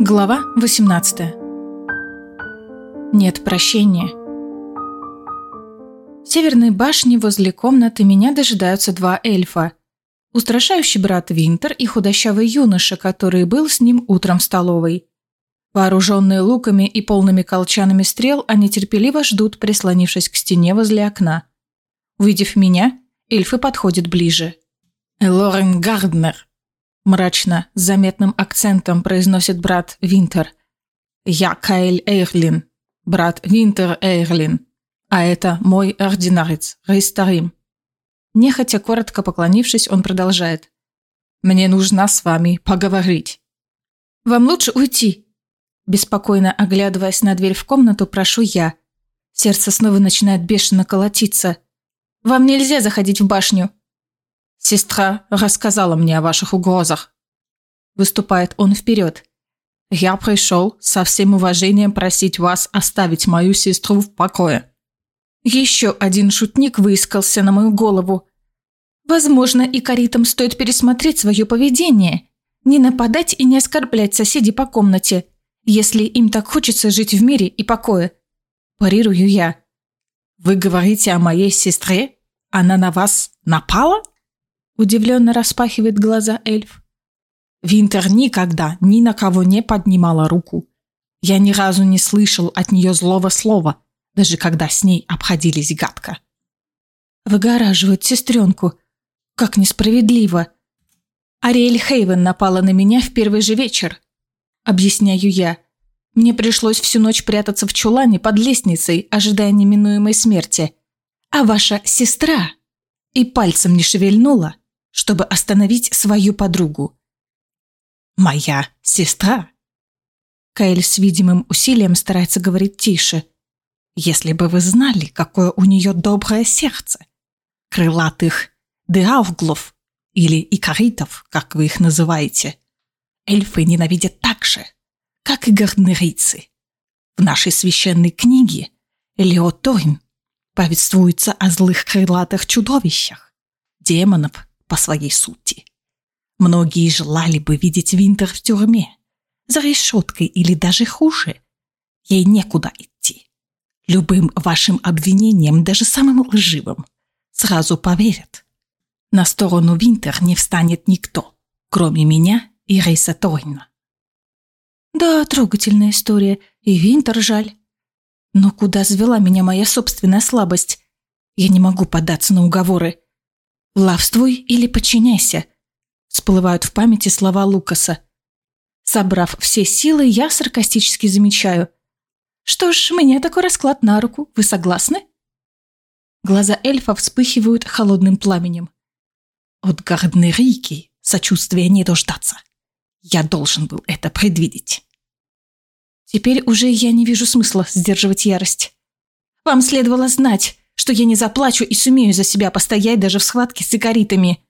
Глава 18 Нет прощения. В северной башне возле комнаты меня дожидаются два эльфа. Устрашающий брат Винтер и худощавый юноша, который был с ним утром в столовой. Вооруженные луками и полными колчанами стрел, они терпеливо ждут, прислонившись к стене возле окна. Увидев меня, эльфы подходят ближе. «Элорен Гарднер», Мрачно, с заметным акцентом произносит брат Винтер. «Я Кайл Эйрлин, брат Винтер Эйрлин, а это мой ординарец, Рейстарим». Нехотя, коротко поклонившись, он продолжает. «Мне нужно с вами поговорить». «Вам лучше уйти», Беспокойно оглядываясь на дверь в комнату, прошу я. Сердце снова начинает бешено колотиться. «Вам нельзя заходить в башню!» Сестра рассказала мне о ваших угрозах. Выступает он вперед. Я пришел со всем уважением просить вас оставить мою сестру в покое. Еще один шутник выискался на мою голову. Возможно, и каритам стоит пересмотреть свое поведение. Не нападать и не оскорблять соседей по комнате, если им так хочется жить в мире и покое. Парирую я. Вы говорите о моей сестре? Она на вас напала? Удивленно распахивает глаза эльф. Винтер никогда ни на кого не поднимала руку. Я ни разу не слышал от нее злого слова, даже когда с ней обходились гадко. Выгораживают сестренку. Как несправедливо. Ариэль Хейвен напала на меня в первый же вечер. Объясняю я. Мне пришлось всю ночь прятаться в чулане под лестницей, ожидая неминуемой смерти. А ваша сестра и пальцем не шевельнула, чтобы остановить свою подругу. «Моя сестра!» Каэль с видимым усилием старается говорить тише. «Если бы вы знали, какое у нее доброе сердце! Крылатых деауглов или икаритов, как вы их называете, эльфы ненавидят так же, как и гарднерийцы. В нашей священной книге Элеоторин повествуется о злых крылатых чудовищах, демонов по своей сути. Многие желали бы видеть Винтер в тюрьме, за решеткой или даже хуже. Ей некуда идти. Любым вашим обвинением, даже самым лживым, сразу поверят. На сторону Винтер не встанет никто, кроме меня и Рейса Тойна. Да, трогательная история, и Винтер жаль. Но куда звела меня моя собственная слабость? Я не могу поддаться на уговоры. «Лавствуй или подчиняйся», – всплывают в памяти слова Лукаса. Собрав все силы, я саркастически замечаю. «Что ж, мне такой расклад на руку. Вы согласны?» Глаза эльфа вспыхивают холодным пламенем. От Гарднерики сочувствия не дождаться. Я должен был это предвидеть. Теперь уже я не вижу смысла сдерживать ярость. Вам следовало знать, что я не заплачу и сумею за себя постоять даже в схватке с икоритами.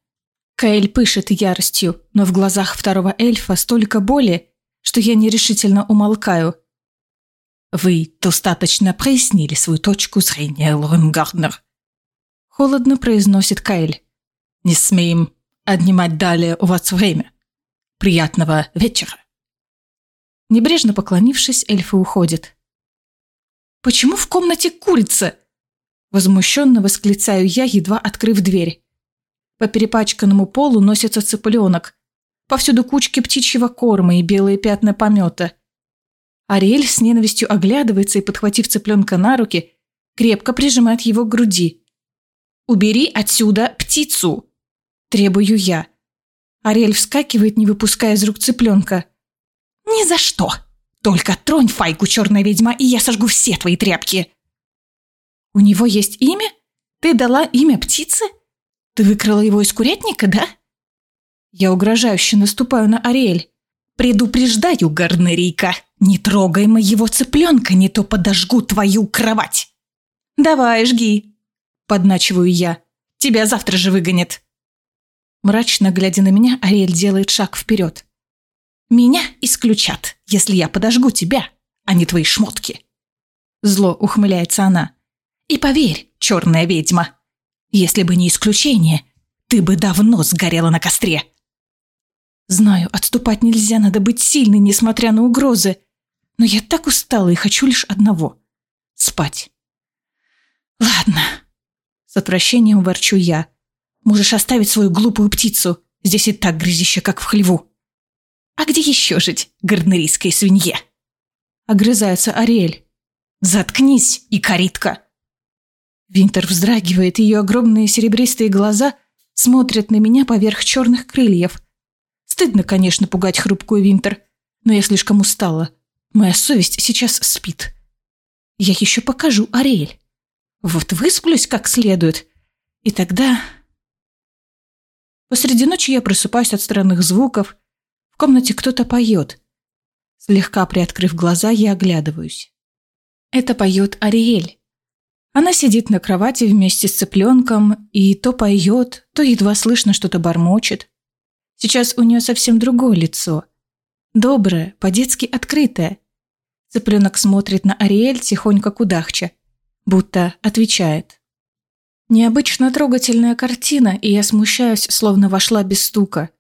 Каэль пышет яростью, но в глазах второго эльфа столько боли, что я нерешительно умолкаю. «Вы достаточно прояснили свою точку зрения, Лорен Гарднер», — холодно произносит Каэль. «Не смеем отнимать далее у вас время. Приятного вечера». Небрежно поклонившись, эльфы уходят. «Почему в комнате курица?» Возмущенно восклицаю я, едва открыв дверь. По перепачканному полу носится цыпленок. Повсюду кучки птичьего корма и белые пятна помета. Ариэль с ненавистью оглядывается и, подхватив цыпленка на руки, крепко прижимает его к груди. «Убери отсюда птицу!» – требую я. Ариэль вскакивает, не выпуская из рук цыпленка. «Ни за что! Только тронь файку, черная ведьма, и я сожгу все твои тряпки!» «У него есть имя? Ты дала имя птице? Ты выкрала его из курятника, да?» Я угрожающе наступаю на Ариэль. «Предупреждаю, Гарнерийка, не трогай моего цыпленка, не то подожгу твою кровать!» «Давай, жги!» – подначиваю я. «Тебя завтра же выгонят!» Мрачно глядя на меня, Ариэль делает шаг вперед. «Меня исключат, если я подожгу тебя, а не твои шмотки!» Зло ухмыляется она. И поверь, черная ведьма, если бы не исключение, ты бы давно сгорела на костре. Знаю, отступать нельзя, надо быть сильной, несмотря на угрозы. Но я так устала и хочу лишь одного — спать. Ладно. С отвращением ворчу я. Можешь оставить свою глупую птицу. Здесь и так грызище, как в хлеву. А где еще жить, гарнерийской свинье? Огрызается Ариэль. Заткнись, и каритка. Винтер вздрагивает, ее огромные серебристые глаза смотрят на меня поверх черных крыльев. Стыдно, конечно, пугать хрупкую Винтер, но я слишком устала. Моя совесть сейчас спит. Я еще покажу Ариэль. Вот высплюсь как следует, и тогда... Посреди ночи я просыпаюсь от странных звуков. В комнате кто-то поет. Слегка приоткрыв глаза, я оглядываюсь. Это поет Ариэль. Она сидит на кровати вместе с цыпленком и то поет, то едва слышно что-то бормочет. Сейчас у нее совсем другое лицо. Доброе, по-детски открытое. Цыпленок смотрит на Ариэль тихонько кудахча, будто отвечает. Необычно трогательная картина, и я смущаюсь, словно вошла без стука.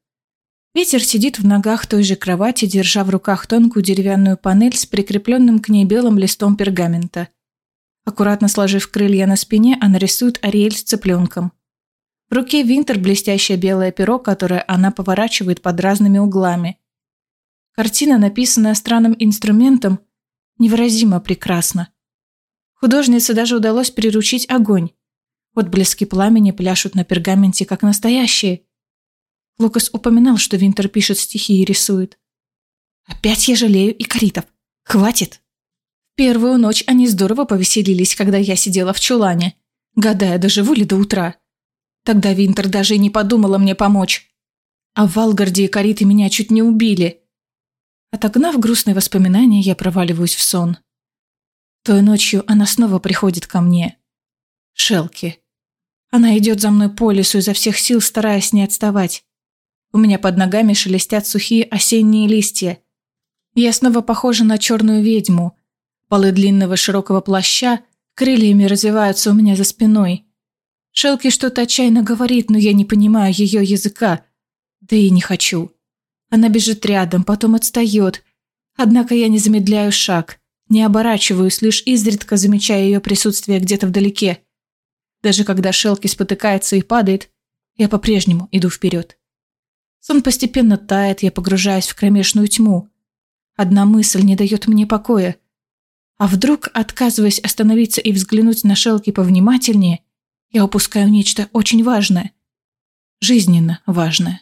Ветер сидит в ногах той же кровати, держа в руках тонкую деревянную панель с прикрепленным к ней белым листом пергамента. Аккуратно сложив крылья на спине, она рисует Ариэль с цыпленком. В руке Винтер блестящее белое перо, которое она поворачивает под разными углами. Картина, написанная странным инструментом, невыразимо прекрасна. Художнице даже удалось приручить огонь. Отблески пламени пляшут на пергаменте, как настоящие. Лукас упоминал, что Винтер пишет стихи и рисует. Опять я жалею и Каритов. Хватит. Первую ночь они здорово повеселились, когда я сидела в чулане, гадая, доживу ли до утра. Тогда Винтер даже и не подумала мне помочь. А в Валгарде и Кариты меня чуть не убили. Отогнав грустные воспоминания, я проваливаюсь в сон. Той ночью она снова приходит ко мне. Шелки. Она идет за мной по лесу изо всех сил, стараясь не отставать. У меня под ногами шелестят сухие осенние листья. Я снова похожа на черную ведьму – Полы длинного широкого плаща крыльями развиваются у меня за спиной. Шелки что-то отчаянно говорит, но я не понимаю ее языка. Да и не хочу. Она бежит рядом, потом отстает. Однако я не замедляю шаг, не оборачиваюсь, лишь изредка замечая ее присутствие где-то вдалеке. Даже когда Шелки спотыкается и падает, я по-прежнему иду вперед. Сон постепенно тает, я погружаюсь в кромешную тьму. Одна мысль не дает мне покоя. А вдруг, отказываясь остановиться и взглянуть на Шелки повнимательнее, я упускаю нечто очень важное. Жизненно важное.